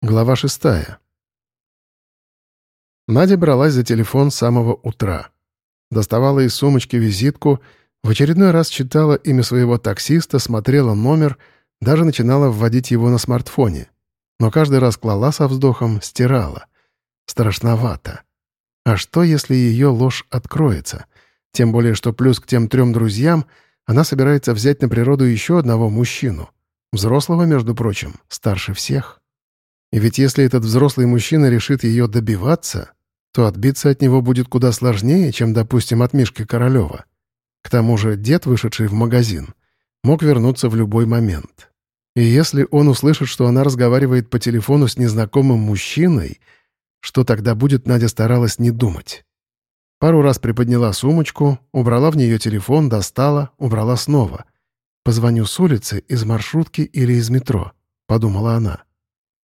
Глава шестая. Надя бралась за телефон с самого утра. Доставала из сумочки визитку, в очередной раз читала имя своего таксиста, смотрела номер, даже начинала вводить его на смартфоне. Но каждый раз клала со вздохом, стирала. Страшновато. А что, если ее ложь откроется? Тем более, что плюс к тем трем друзьям она собирается взять на природу еще одного мужчину. Взрослого, между прочим, старше всех. И ведь если этот взрослый мужчина решит ее добиваться, то отбиться от него будет куда сложнее, чем, допустим, от Мишки Королева. К тому же дед, вышедший в магазин, мог вернуться в любой момент. И если он услышит, что она разговаривает по телефону с незнакомым мужчиной, что тогда будет, Надя старалась не думать. Пару раз приподняла сумочку, убрала в нее телефон, достала, убрала снова. «Позвоню с улицы, из маршрутки или из метро», — подумала она.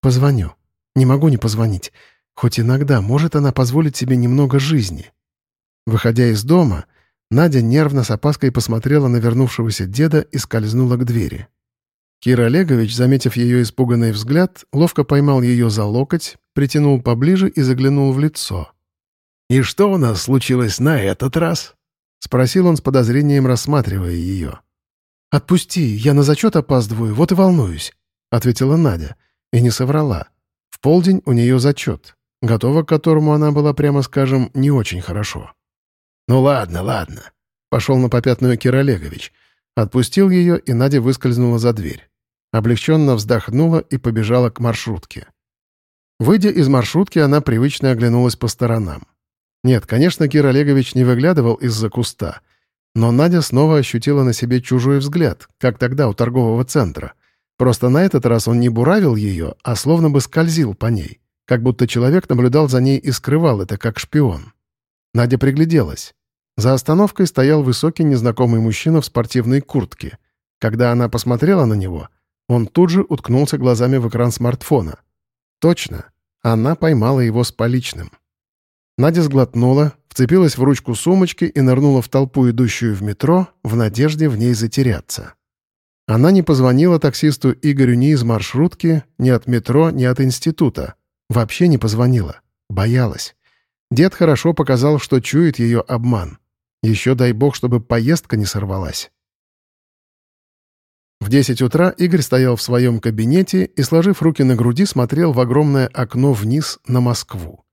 Позвоню. Не могу не позвонить. Хоть иногда может она позволить себе немного жизни. Выходя из дома, Надя нервно с опаской посмотрела на вернувшегося деда и скользнула к двери. Кир Олегович, заметив ее испуганный взгляд, ловко поймал ее за локоть, притянул поближе и заглянул в лицо. «И что у нас случилось на этот раз?» — спросил он с подозрением, рассматривая ее. «Отпусти, я на зачет опаздываю, вот и волнуюсь», — ответила Надя. И не соврала. В полдень у нее зачет, готова к которому она была, прямо скажем, не очень хорошо. «Ну ладно, ладно», — пошел на попятную Кир Олегович. Отпустил ее, и Надя выскользнула за дверь. Облегченно вздохнула и побежала к маршрутке. Выйдя из маршрутки, она привычно оглянулась по сторонам. Нет, конечно, Кир Олегович не выглядывал из-за куста, но Надя снова ощутила на себе чужой взгляд, как тогда у торгового центра — Просто на этот раз он не буравил ее, а словно бы скользил по ней, как будто человек наблюдал за ней и скрывал это, как шпион. Надя пригляделась. За остановкой стоял высокий незнакомый мужчина в спортивной куртке. Когда она посмотрела на него, он тут же уткнулся глазами в экран смартфона. Точно, она поймала его с поличным. Надя сглотнула, вцепилась в ручку сумочки и нырнула в толпу, идущую в метро, в надежде в ней затеряться. Она не позвонила таксисту Игорю ни из маршрутки, ни от метро, ни от института. Вообще не позвонила. Боялась. Дед хорошо показал, что чует ее обман. Еще дай бог, чтобы поездка не сорвалась. В 10 утра Игорь стоял в своем кабинете и, сложив руки на груди, смотрел в огромное окно вниз на Москву.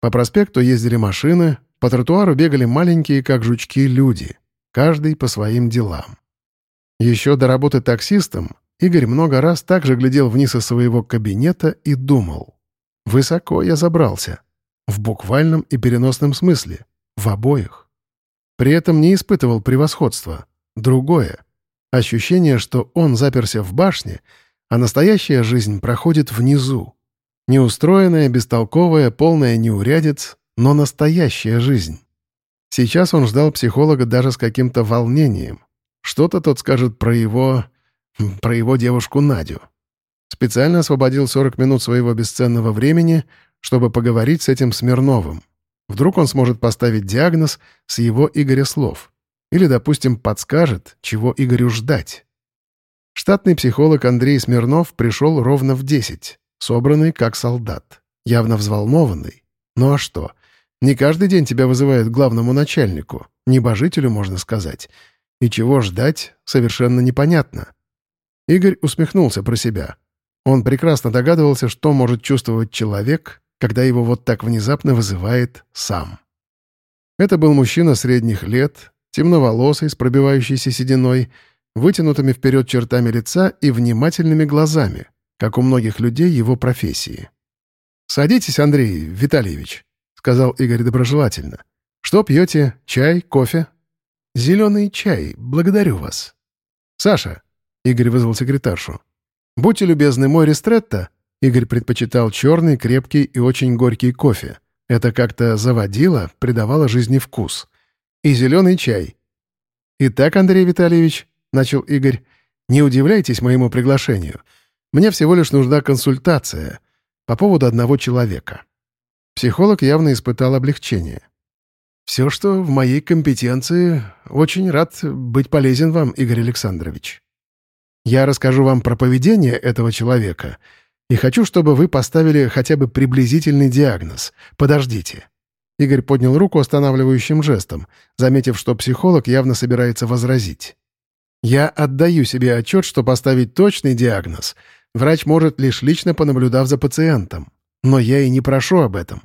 По проспекту ездили машины, по тротуару бегали маленькие, как жучки, люди. Каждый по своим делам. Еще до работы таксистом Игорь много раз также глядел вниз из своего кабинета и думал. «Высоко я забрался. В буквальном и переносном смысле. В обоих». При этом не испытывал превосходства. Другое. Ощущение, что он заперся в башне, а настоящая жизнь проходит внизу. Неустроенная, бестолковая, полная неурядиц, но настоящая жизнь. Сейчас он ждал психолога даже с каким-то волнением. Что-то тот скажет про его... про его девушку Надю. Специально освободил 40 минут своего бесценного времени, чтобы поговорить с этим Смирновым. Вдруг он сможет поставить диагноз с его Игоря слов. Или, допустим, подскажет, чего Игорю ждать. Штатный психолог Андрей Смирнов пришел ровно в 10, собранный как солдат, явно взволнованный. Ну а что? Не каждый день тебя вызывают главному начальнику, небожителю, можно сказать, и чего ждать, совершенно непонятно. Игорь усмехнулся про себя. Он прекрасно догадывался, что может чувствовать человек, когда его вот так внезапно вызывает сам. Это был мужчина средних лет, темноволосый, с пробивающейся сединой, вытянутыми вперед чертами лица и внимательными глазами, как у многих людей его профессии. «Садитесь, Андрей Витальевич», — сказал Игорь доброжелательно. «Что пьете? Чай? Кофе?» «Зеленый чай, благодарю вас». «Саша», — Игорь вызвал секретаршу, — «будьте любезны, мой ристретто». Игорь предпочитал черный, крепкий и очень горький кофе. Это как-то заводило, придавало жизни вкус. И зеленый чай. «Итак, Андрей Витальевич», — начал Игорь, — «не удивляйтесь моему приглашению. Мне всего лишь нужна консультация по поводу одного человека». Психолог явно испытал облегчение. Все, что в моей компетенции, очень рад быть полезен вам, Игорь Александрович. Я расскажу вам про поведение этого человека И хочу, чтобы вы поставили хотя бы приблизительный диагноз. Подождите». Игорь поднял руку останавливающим жестом, заметив, что психолог явно собирается возразить. «Я отдаю себе отчет, что поставить точный диагноз врач может лишь лично понаблюдав за пациентом. Но я и не прошу об этом.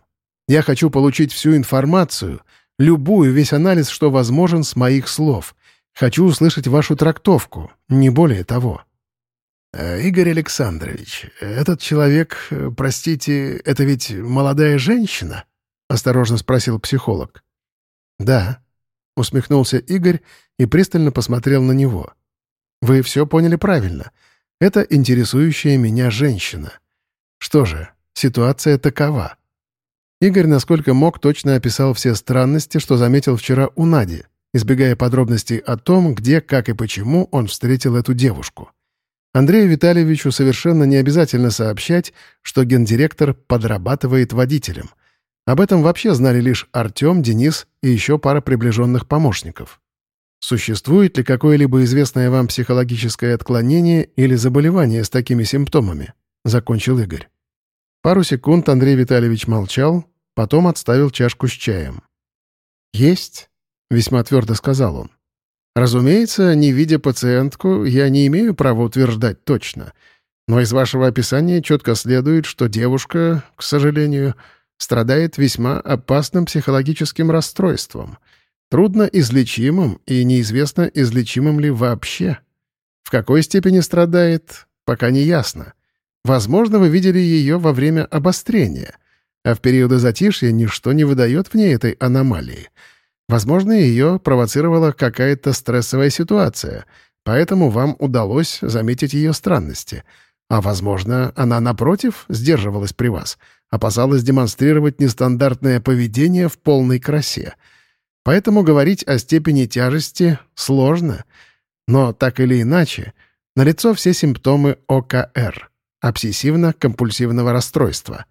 Я хочу получить всю информацию, любую, весь анализ, что возможен с моих слов. Хочу услышать вашу трактовку, не более того». Э, «Игорь Александрович, этот человек, э, простите, это ведь молодая женщина?» — осторожно спросил психолог. «Да», — усмехнулся Игорь и пристально посмотрел на него. «Вы все поняли правильно. Это интересующая меня женщина. Что же, ситуация такова». Игорь, насколько мог, точно описал все странности, что заметил вчера у Нади, избегая подробностей о том, где, как и почему он встретил эту девушку. Андрею Витальевичу совершенно не обязательно сообщать, что гендиректор подрабатывает водителем. Об этом вообще знали лишь Артем, Денис и еще пара приближенных помощников. Существует ли какое-либо известное вам психологическое отклонение или заболевание с такими симптомами? Закончил Игорь. Пару секунд Андрей Витальевич молчал, потом отставил чашку с чаем. «Есть», — весьма твердо сказал он. Разумеется, не видя пациентку, я не имею права утверждать точно. Но из вашего описания четко следует, что девушка, к сожалению, страдает весьма опасным психологическим расстройством, трудно излечимым и неизвестно, излечимым ли вообще. В какой степени страдает, пока не ясно. Возможно, вы видели ее во время обострения, а в периоды затишья ничто не выдает в ней этой аномалии — Возможно, ее провоцировала какая-то стрессовая ситуация, поэтому вам удалось заметить ее странности. А, возможно, она, напротив, сдерживалась при вас, опасалась демонстрировать нестандартное поведение в полной красе. Поэтому говорить о степени тяжести сложно. Но так или иначе, налицо все симптомы ОКР — обсессивно-компульсивного расстройства.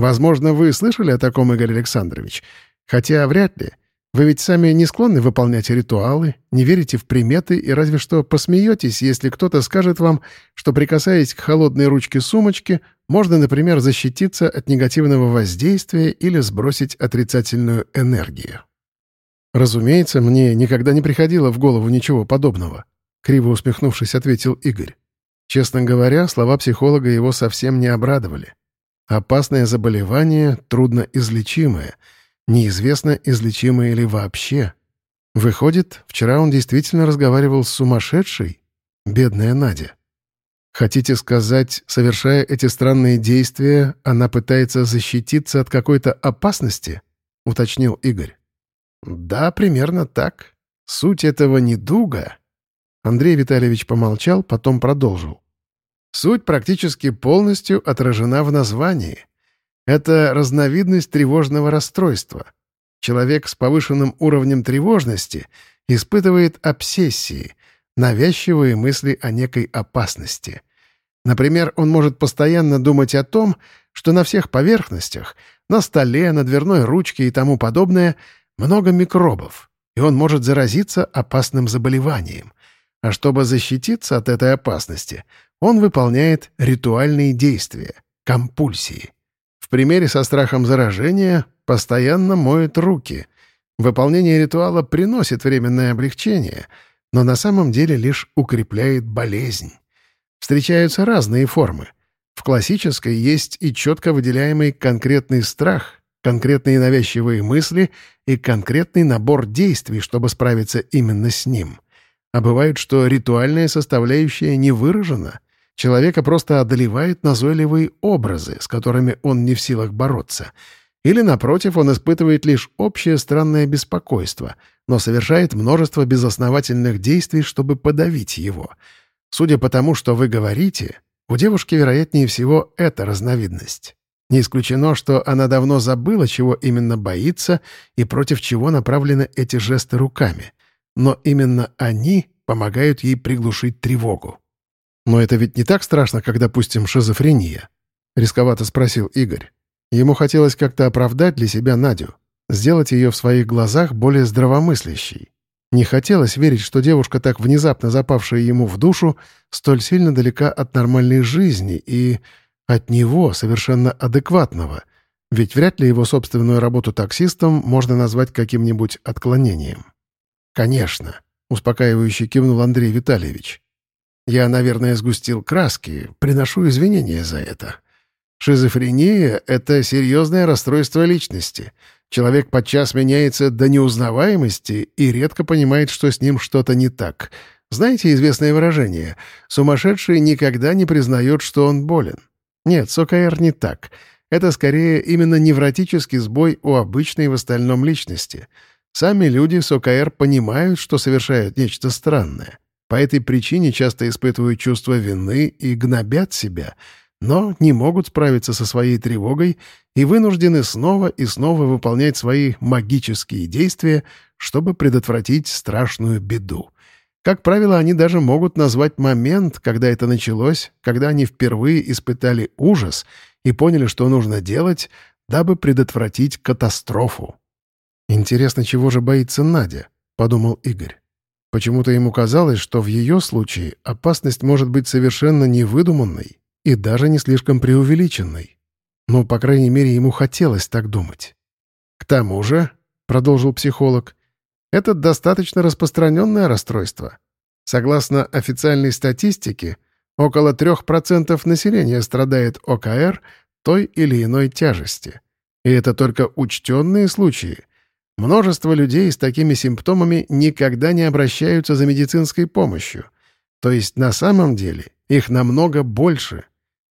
Возможно, вы слышали о таком, Игорь Александрович, хотя вряд ли — вы ведь сами не склонны выполнять ритуалы, не верите в приметы и разве что посмеетесь, если кто-то скажет вам, что, прикасаясь к холодной ручке сумочки, можно, например, защититься от негативного воздействия или сбросить отрицательную энергию. «Разумеется, мне никогда не приходило в голову ничего подобного», — криво усмехнувшись, ответил Игорь. Честно говоря, слова психолога его совсем не обрадовали. Опасное заболевание, трудно излечимое — Неизвестно, излечимое ли вообще. Выходит, вчера он действительно разговаривал с сумасшедшей? Бедная Надя. Хотите сказать, совершая эти странные действия, она пытается защититься от какой-то опасности? Уточнил Игорь. Да, примерно так. Суть этого недуга... Андрей Витальевич помолчал, потом продолжил. Суть практически полностью отражена в названии. Это разновидность тревожного расстройства. Человек с повышенным уровнем тревожности испытывает обсессии, навязчивые мысли о некой опасности. Например, он может постоянно думать о том, что на всех поверхностях, на столе, на дверной ручке и тому подобное, много микробов, и он может заразиться опасным заболеванием. А чтобы защититься от этой опасности, он выполняет ритуальные действия, компульсии. В примере со страхом заражения постоянно моет руки. Выполнение ритуала приносит временное облегчение, но на самом деле лишь укрепляет болезнь. Встречаются разные формы. В классической есть и четко выделяемый конкретный страх, конкретные навязчивые мысли и конкретный набор действий, чтобы справиться именно с ним. А бывает, что ритуальная составляющая не выражена — Человека просто одолевают назойливые образы, с которыми он не в силах бороться. Или, напротив, он испытывает лишь общее странное беспокойство, но совершает множество безосновательных действий, чтобы подавить его. Судя по тому, что вы говорите, у девушки, вероятнее всего, это разновидность. Не исключено, что она давно забыла, чего именно боится и против чего направлены эти жесты руками. Но именно они помогают ей приглушить тревогу. «Но это ведь не так страшно, как, допустим, шизофрения?» — рисковато спросил Игорь. Ему хотелось как-то оправдать для себя Надю, сделать ее в своих глазах более здравомыслящей. Не хотелось верить, что девушка, так внезапно запавшая ему в душу, столь сильно далека от нормальной жизни и... От него, совершенно адекватного. Ведь вряд ли его собственную работу таксистом можно назвать каким-нибудь отклонением. «Конечно», — успокаивающе кивнул Андрей Витальевич. «Я, наверное, сгустил краски, приношу извинения за это. Шизофрения — это серьезное расстройство личности. Человек подчас меняется до неузнаваемости и редко понимает, что с ним что-то не так. Знаете известное выражение «сумасшедший никогда не признает, что он болен». Нет, с ОКР не так. Это скорее именно невротический сбой у обычной в остальном личности. Сами люди с ОКР понимают, что совершают нечто странное. По этой причине часто испытывают чувство вины и гнобят себя — но не могут справиться со своей тревогой и вынуждены снова и снова выполнять свои магические действия, чтобы предотвратить страшную беду. Как правило, они даже могут назвать момент, когда это началось, когда они впервые испытали ужас и поняли, что нужно делать, дабы предотвратить катастрофу. «Интересно, чего же боится Надя?» — подумал Игорь. Почему-то ему казалось, что в ее случае опасность может быть совершенно невыдуманной, и даже не слишком преувеличенной. Но, по крайней мере, ему хотелось так думать. «К тому же», — продолжил психолог, — «это достаточно распространенное расстройство. Согласно официальной статистике, около 3% населения страдает ОКР той или иной тяжести. И это только учтенные случаи. Множество людей с такими симптомами никогда не обращаются за медицинской помощью. То есть на самом деле их намного больше.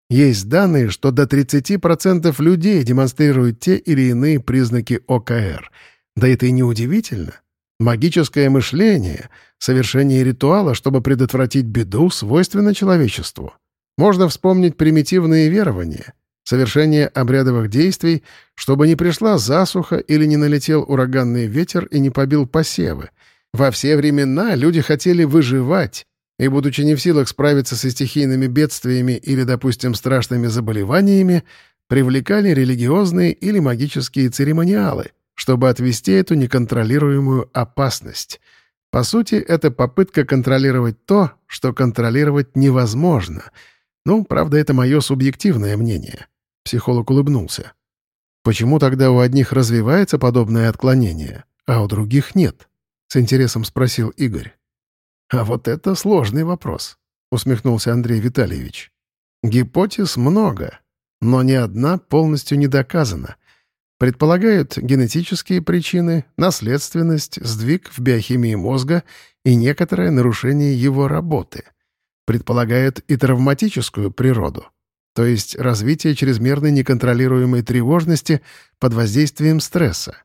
Есть данные, что до 30% людей демонстрируют те или иные признаки ОКР. Да это и не удивительно. Магическое мышление, совершение ритуала, чтобы предотвратить беду, свойственно человечеству. Можно вспомнить примитивные верования, совершение обрядовых действий, чтобы не пришла засуха или не налетел ураганный ветер и не побил посевы. Во все времена люди хотели выживать, и, будучи не в силах справиться со стихийными бедствиями или, допустим, страшными заболеваниями, привлекали религиозные или магические церемониалы, чтобы отвести эту неконтролируемую опасность. По сути, это попытка контролировать то, что контролировать невозможно. Ну, правда, это мое субъективное мнение. Психолог улыбнулся. Почему тогда у одних развивается подобное отклонение, а у других нет? С интересом спросил Игорь. «А вот это сложный вопрос», — усмехнулся Андрей Витальевич. «Гипотез много, но ни одна полностью не доказана. Предполагают генетические причины, наследственность, сдвиг в биохимии мозга и некоторое нарушение его работы. Предполагают и травматическую природу, то есть развитие чрезмерной неконтролируемой тревожности под воздействием стресса.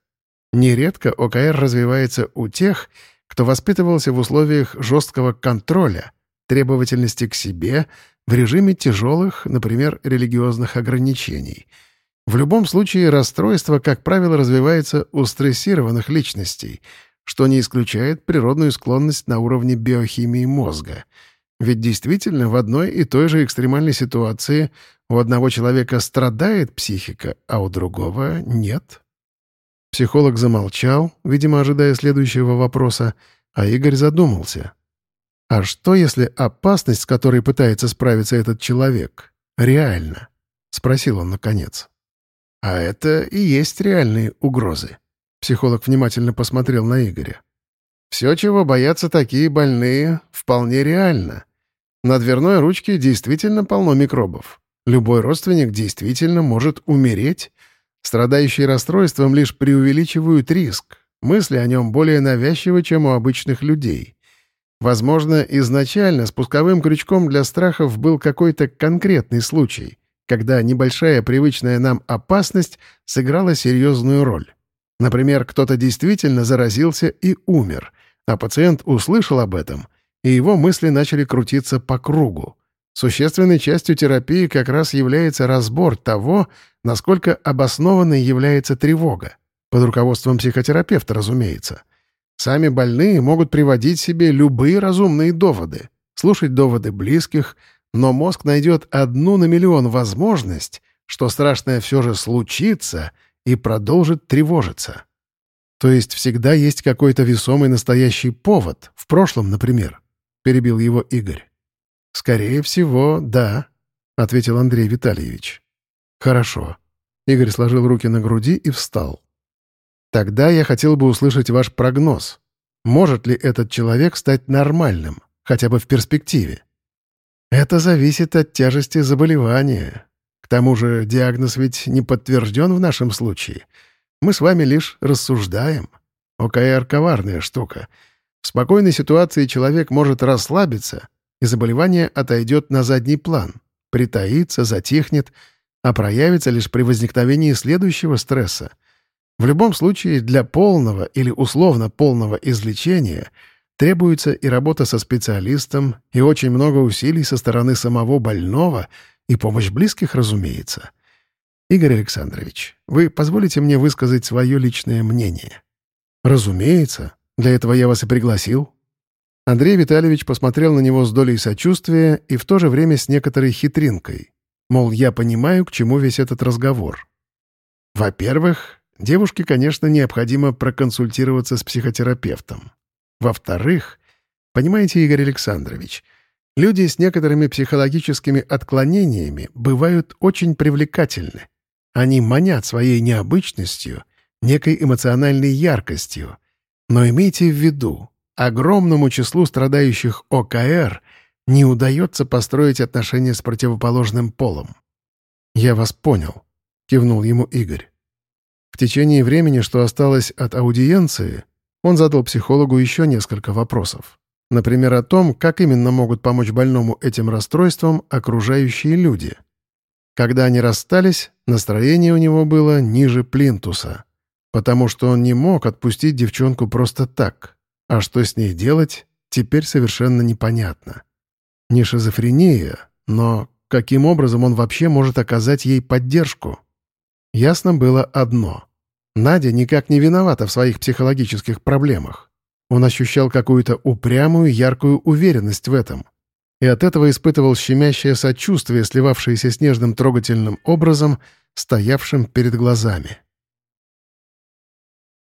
Нередко ОКР развивается у тех, кто воспитывался в условиях жесткого контроля, требовательности к себе, в режиме тяжелых, например, религиозных ограничений. В любом случае расстройство, как правило, развивается у стрессированных личностей, что не исключает природную склонность на уровне биохимии мозга. Ведь действительно в одной и той же экстремальной ситуации у одного человека страдает психика, а у другого нет. Психолог замолчал, видимо, ожидая следующего вопроса, а Игорь задумался. А что, если опасность, с которой пытается справиться этот человек, реальна? Спросил он наконец. А это и есть реальные угрозы. Психолог внимательно посмотрел на Игоря. Все, чего боятся такие больные, вполне реально. На дверной ручке действительно полно микробов. Любой родственник действительно может умереть, Страдающие расстройством лишь преувеличивают риск. Мысли о нем более навязчивы, чем у обычных людей. Возможно, изначально спусковым крючком для страхов был какой-то конкретный случай, когда небольшая привычная нам опасность сыграла серьезную роль. Например, кто-то действительно заразился и умер, а пациент услышал об этом, и его мысли начали крутиться по кругу. Существенной частью терапии как раз является разбор того, насколько обоснованной является тревога. Под руководством психотерапевта, разумеется. Сами больные могут приводить себе любые разумные доводы, слушать доводы близких, но мозг найдет одну на миллион возможность, что страшное все же случится, и продолжит тревожиться. То есть всегда есть какой-то весомый настоящий повод, в прошлом, например, — перебил его Игорь. «Скорее всего, да», — ответил Андрей Витальевич. «Хорошо». Игорь сложил руки на груди и встал. «Тогда я хотел бы услышать ваш прогноз. Может ли этот человек стать нормальным, хотя бы в перспективе?» «Это зависит от тяжести заболевания. К тому же диагноз ведь не подтвержден в нашем случае. Мы с вами лишь рассуждаем. ОКР — коварная штука. В спокойной ситуации человек может расслабиться, и заболевание отойдет на задний план, притаится, затихнет, а проявится лишь при возникновении следующего стресса. В любом случае, для полного или условно полного излечения требуется и работа со специалистом, и очень много усилий со стороны самого больного, и помощь близких, разумеется. Игорь Александрович, вы позволите мне высказать свое личное мнение? Разумеется. Для этого я вас и пригласил». Андрей Витальевич посмотрел на него с долей сочувствия и в то же время с некоторой хитринкой. Мол, я понимаю, к чему весь этот разговор. Во-первых, девушке, конечно, необходимо проконсультироваться с психотерапевтом. Во-вторых, понимаете, Игорь Александрович, люди с некоторыми психологическими отклонениями бывают очень привлекательны. Они манят своей необычностью, некой эмоциональной яркостью, но имейте в виду, огромному числу страдающих ОКР не удается построить отношения с противоположным полом. «Я вас понял», — кивнул ему Игорь. В течение времени, что осталось от аудиенции, он задал психологу еще несколько вопросов. Например, о том, как именно могут помочь больному этим расстройствам окружающие люди. Когда они расстались, настроение у него было ниже плинтуса потому что он не мог отпустить девчонку просто так. А что с ней делать, теперь совершенно непонятно. Не шизофрения, но каким образом он вообще может оказать ей поддержку? Ясно было одно. Надя никак не виновата в своих психологических проблемах. Он ощущал какую-то упрямую, яркую уверенность в этом. И от этого испытывал щемящее сочувствие, сливавшееся с нежным трогательным образом, стоявшим перед глазами.